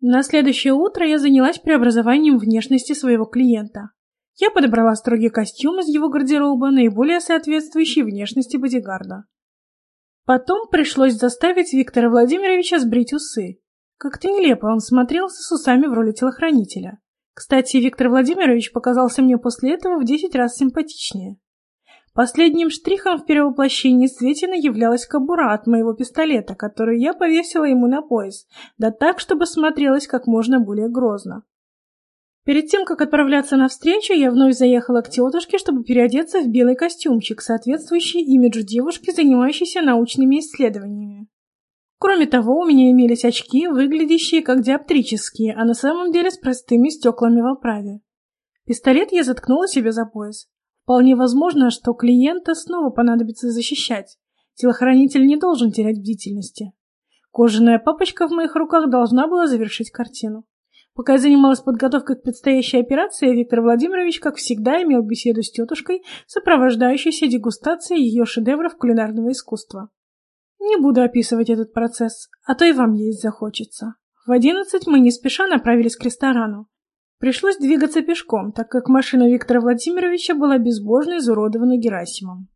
На следующее утро я занялась преобразованием внешности своего клиента. Я подобрала строгий костюм из его гардероба, наиболее соответствующий внешности бодигарда. Потом пришлось заставить Виктора Владимировича сбрить усы. Как-то нелепо он смотрелся с усами в роли телохранителя. Кстати, Виктор Владимирович показался мне после этого в десять раз симпатичнее. Последним штрихом в перевоплощении Светина являлась кобура от моего пистолета, которую я повесила ему на пояс, да так, чтобы смотрелась как можно более грозно. Перед тем, как отправляться на встречу, я вновь заехала к тетушке, чтобы переодеться в белый костюмчик, соответствующий имиджу девушки, занимающейся научными исследованиями. Кроме того, у меня имелись очки, выглядящие как диоптрические, а на самом деле с простыми стеклами в оправе. Пистолет я заткнула себе за пояс. Вполне возможно, что клиента снова понадобится защищать. Телохранитель не должен терять бдительности. Кожаная папочка в моих руках должна была завершить картину. Пока я занималась подготовкой к предстоящей операции, Виктор Владимирович, как всегда, имел беседу с тетушкой, сопровождающейся дегустацией ее шедевров кулинарного искусства. Не буду описывать этот процесс, а то и вам есть захочется. В одиннадцать мы не спеша направились к ресторану. Пришлось двигаться пешком, так как машина Виктора Владимировича была безбожно изуродована Герасимом.